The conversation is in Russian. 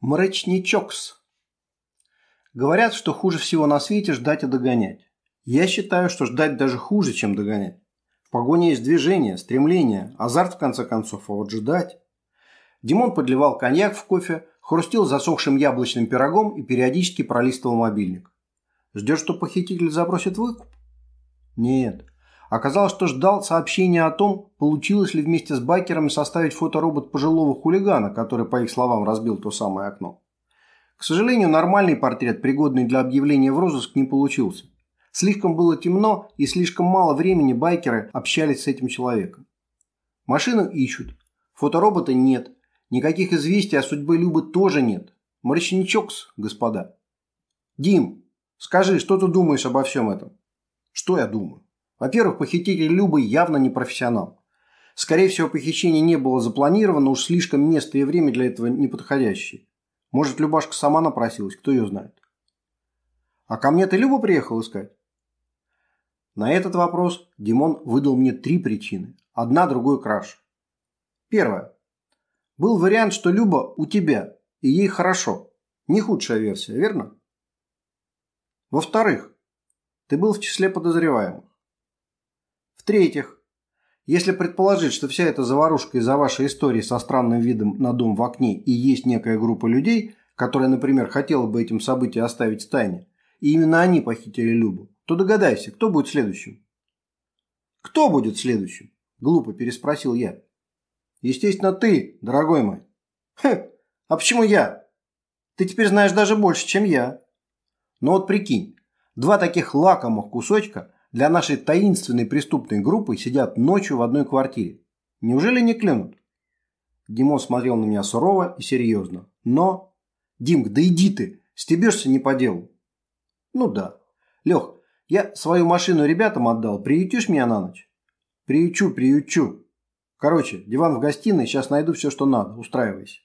Мрачничокс. Говорят, что хуже всего на свете ждать и догонять. Я считаю, что ждать даже хуже, чем догонять. В погоне есть движение, стремление, азарт в конце концов, а вот ждать. Димон подливал коньяк в кофе, хрустил засохшим яблочным пирогом и периодически пролистывал мобильник. Ждешь, что похититель забросит выкуп? Нет. Оказалось, что ждал сообщения о том, получилось ли вместе с байкерами составить фоторобот пожилого хулигана, который, по их словам, разбил то самое окно. К сожалению, нормальный портрет, пригодный для объявления в розыск, не получился. Слишком было темно и слишком мало времени байкеры общались с этим человеком. Машину ищут. Фоторобота нет. Никаких известий о судьбе Любы тоже нет. Мрачничокс, господа. Дим, скажи, что ты думаешь обо всем этом? Что я думаю? Во-первых, похититель Любы явно не профессионал. Скорее всего, похищение не было запланировано, уж слишком место и время для этого неподходящие. Может, Любашка сама напросилась, кто ее знает. А ко мне ты Люба приехал искать? На этот вопрос Димон выдал мне три причины. Одна другой краше. Первое. Был вариант, что Люба у тебя, и ей хорошо. Не худшая версия, верно? Во-вторых, ты был в числе подозреваемых. В-третьих, если предположить, что вся эта заварушка из-за вашей истории со странным видом на дом в окне и есть некая группа людей, которая, например, хотела бы этим событием оставить в тайне, и именно они похитили Любу, то догадайся, кто будет следующим? «Кто будет следующим?» – глупо переспросил я. «Естественно, ты, дорогой мой». «Хм, а почему я? Ты теперь знаешь даже больше, чем я». Но вот прикинь, два таких лакомых кусочка – для нашей таинственной преступной группы сидят ночью в одной квартире. Неужели не клянут? Димон смотрел на меня сурово и серьезно. Но... Димк, да иди ты, стебешься не по делу. Ну да. Лех, я свою машину ребятам отдал, приютишь меня на ночь? Приючу, приючу. Короче, диван в гостиной, сейчас найду все, что надо, устраивайся.